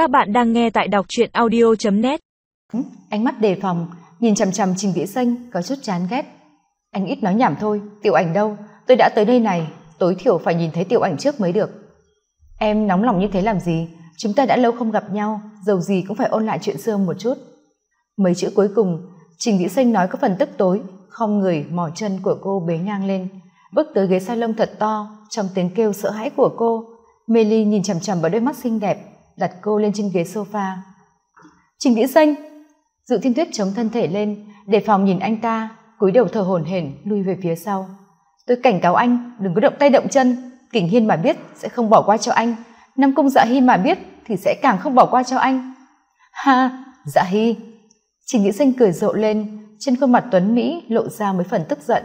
Các bạn đang nghe tại đọc truyện audio.net Ánh mắt đề phòng, nhìn chằm chằm Trình Vĩ Xanh có chút chán ghét. Anh ít nói nhảm thôi, tiểu ảnh đâu? Tôi đã tới đây này, tối thiểu phải nhìn thấy tiểu ảnh trước mới được. Em nóng lòng như thế làm gì? Chúng ta đã lâu không gặp nhau, dầu gì cũng phải ôn lại chuyện xưa một chút. Mấy chữ cuối cùng, Trình Vĩ Xanh nói có phần tức tối, không người mỏ chân của cô bế ngang lên, bước tới ghế salon thật to, trong tiếng kêu sợ hãi của cô. Meli nhìn chằm chằm vào đôi mắt xinh đẹp, đặt cô lên trên ghế sofa. Trình Vĩ Xanh! Dự Thiên Tuyết chống thân thể lên, đề phòng nhìn anh ta, cúi đầu thở hổn hển lui về phía sau. Tôi cảnh cáo anh, đừng có động tay động chân, Kình Hiên mà biết sẽ không bỏ qua cho anh, Nam Cung Dạ Hy mà biết thì sẽ càng không bỏ qua cho anh. Ha, Dạ Hy! Trình Vĩ Xanh cười rộ lên, trên khuôn mặt Tuấn Mỹ lộ ra mấy phần tức giận.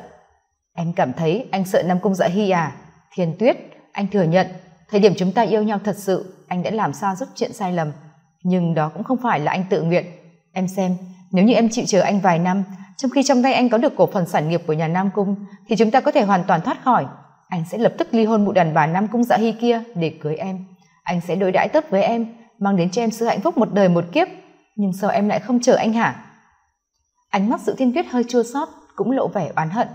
Em cảm thấy anh sợ Nam Cung Dạ Hy à? Thiên Tuyết, anh thừa nhận, thời điểm chúng ta yêu nhau thật sự, anh đã làm sao giúp chuyện sai lầm. Nhưng đó cũng không phải là anh tự nguyện. Em xem, nếu như em chịu chờ anh vài năm, trong khi trong tay anh có được cổ phần sản nghiệp của nhà Nam Cung, thì chúng ta có thể hoàn toàn thoát khỏi. Anh sẽ lập tức ly hôn mụ đàn bà Nam Cung Dạ Hy kia để cưới em. Anh sẽ đối đãi tốt với em, mang đến cho em sự hạnh phúc một đời một kiếp. Nhưng sao em lại không chờ anh hả? Ánh mắt sự thiên tuyết hơi chua xót cũng lộ vẻ oán hận.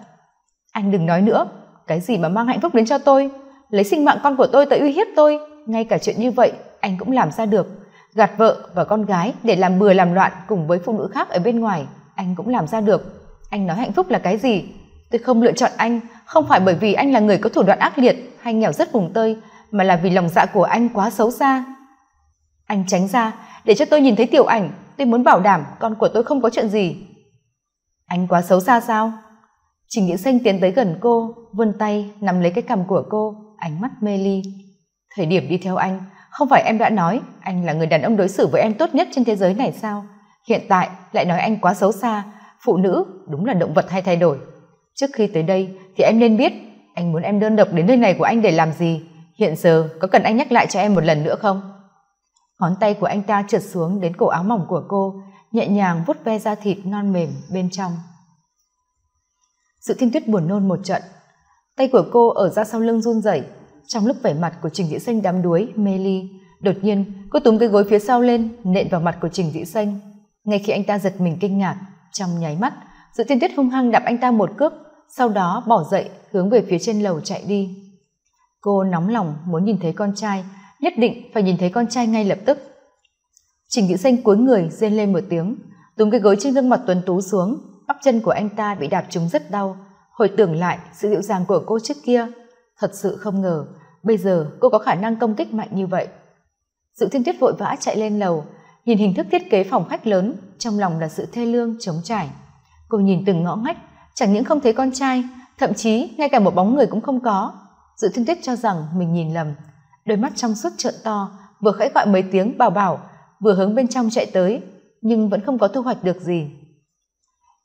Anh đừng nói nữa, cái gì mà mang hạnh phúc đến cho tôi, lấy sinh mạng con của tôi tới uy hiếp tôi, ngay cả chuyện như vậy anh cũng làm ra được. Gạt vợ và con gái để làm bừa làm loạn cùng với phụ nữ khác ở bên ngoài anh cũng làm ra được. Anh nói hạnh phúc là cái gì? Tôi không lựa chọn anh không phải bởi vì anh là người có thủ đoạn ác liệt hay nghèo rất vùng tơi mà là vì lòng dạ của anh quá xấu xa. Anh tránh ra để cho tôi nhìn thấy tiểu ảnh tôi muốn bảo đảm con của tôi không có chuyện gì. Anh quá xấu xa sao? Trình nghĩa xanh tiến tới gần cô vươn tay nắm lấy cái cằm của cô ánh mắt mê ly. Thời điểm đi theo anh, không phải em đã nói anh là người đàn ông đối xử với em tốt nhất trên thế giới này sao? Hiện tại lại nói anh quá xấu xa, phụ nữ đúng là động vật hay thay đổi. Trước khi tới đây thì em nên biết anh muốn em đơn độc đến nơi này của anh để làm gì. Hiện giờ có cần anh nhắc lại cho em một lần nữa không? Ngón tay của anh ta trượt xuống đến cổ áo mỏng của cô, nhẹ nhàng vuốt ve da thịt non mềm bên trong. Sự thiên tuyết buồn nôn một trận tay của cô ở ra sau lưng run rẩy. Trong lúc vẻ mặt của trình dĩ xanh đắm đuối, mê ly, đột nhiên, cô túm cái gối phía sau lên, nện vào mặt của trình dĩ xanh. Ngay khi anh ta giật mình kinh ngạc, trong nháy mắt dự tiên tuyết hung hăng đạp anh ta một cước, sau đó bỏ dậy, hướng về phía trên lầu chạy đi. Cô nóng lòng muốn nhìn thấy con trai, nhất định phải nhìn thấy con trai ngay lập tức. Trình dĩ xanh cúi người, rên lên một tiếng, túm cái gối trên gương mặt tuấn tú xuống, bắp chân của anh ta bị đạp trúng rất đau hồi tưởng lại sự dịu dàng của cô trước kia, thật sự không ngờ, bây giờ cô có khả năng công kích mạnh như vậy. Dự thiên tuyết vội vã chạy lên lầu, nhìn hình thức thiết kế phòng khách lớn, trong lòng là sự thê lương chống trải. Cô nhìn từng ngõ ngách, chẳng những không thấy con trai, thậm chí ngay cả một bóng người cũng không có. Dự thiên tuyết cho rằng mình nhìn lầm. Đôi mắt trong suốt trợn to, vừa khẽ gọi mấy tiếng bảo bảo, vừa hướng bên trong chạy tới, nhưng vẫn không có thu hoạch được gì.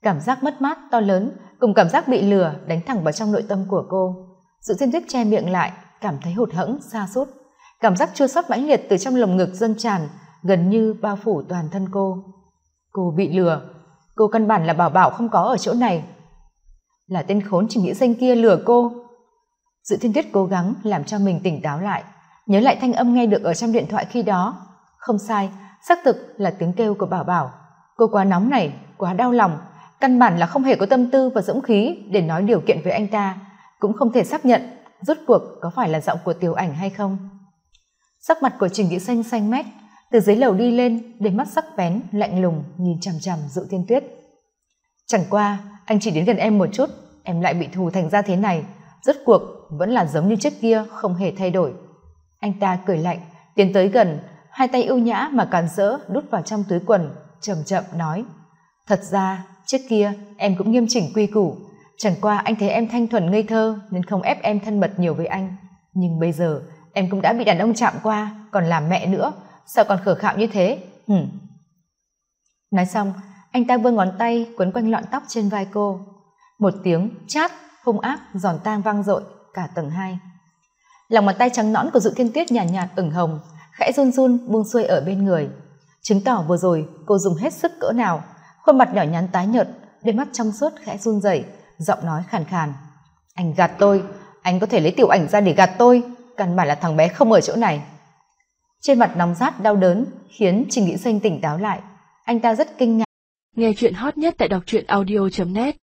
Cảm giác mất mát to lớn cùng cảm giác bị lừa, đánh thẳng vào trong nội tâm của cô. Sự thiên tuyết che miệng lại, cảm thấy hụt hẫng xa sút. Cảm giác chua xót mãnh liệt từ trong lồng ngực dâng tràn, gần như bao phủ toàn thân cô. Cô bị lừa. Cô căn bản là bảo bảo không có ở chỗ này. Là tên khốn chỉ nghĩ danh kia lừa cô. Dự thiên tuyết cố gắng làm cho mình tỉnh táo lại. Nhớ lại thanh âm nghe được ở trong điện thoại khi đó. Không sai, xác thực là tiếng kêu của bảo bảo. Cô quá nóng này, quá đau lòng căn bản là không hề có tâm tư và dũng khí để nói điều kiện với anh ta, cũng không thể xác nhận rốt cuộc có phải là giọng của tiểu ảnh hay không. Sắc mặt của trình nghĩa xanh xanh mét, từ dưới lầu đi lên, đôi mắt sắc bén, lạnh lùng, nhìn chằm chằm dự thiên tuyết. Chẳng qua, anh chỉ đến gần em một chút, em lại bị thù thành ra thế này, rốt cuộc vẫn là giống như trước kia, không hề thay đổi. Anh ta cười lạnh, tiến tới gần, hai tay ưu nhã mà càn rỡ đút vào trong túi quần, chậm chậm nói, thật ra trước kia em cũng nghiêm chỉnh quy củ. Chẳng qua anh thấy em thanh thuần ngây thơ nên không ép em thân mật nhiều với anh. Nhưng bây giờ em cũng đã bị đàn ông chạm qua còn làm mẹ nữa. Sao còn khở khạo như thế? Hừm. Nói xong anh ta vươn ngón tay quấn quanh lọn tóc trên vai cô. Một tiếng chát hung ác giòn tang vang dội cả tầng hai. Lòng bàn tay trắng nõn của dự thiên tuyết nhàn nhạt, nhạt ửng hồng khẽ run run buông xuôi ở bên người. Chứng tỏ vừa rồi cô dùng hết sức cỡ nào khuôn mặt nhỏ nhắn tái nhợt, đôi mắt trong suốt khẽ run rẩy, giọng nói khàn khàn. Anh gạt tôi, anh có thể lấy tiểu ảnh ra để gạt tôi, căn bản là thằng bé không ở chỗ này. Trên mặt nóng rát, đau đớn, khiến trình nghĩ xanh tỉnh táo lại. Anh ta rất kinh ngạc. Nghe chuyện hot nhất tại đọc truyện audio net.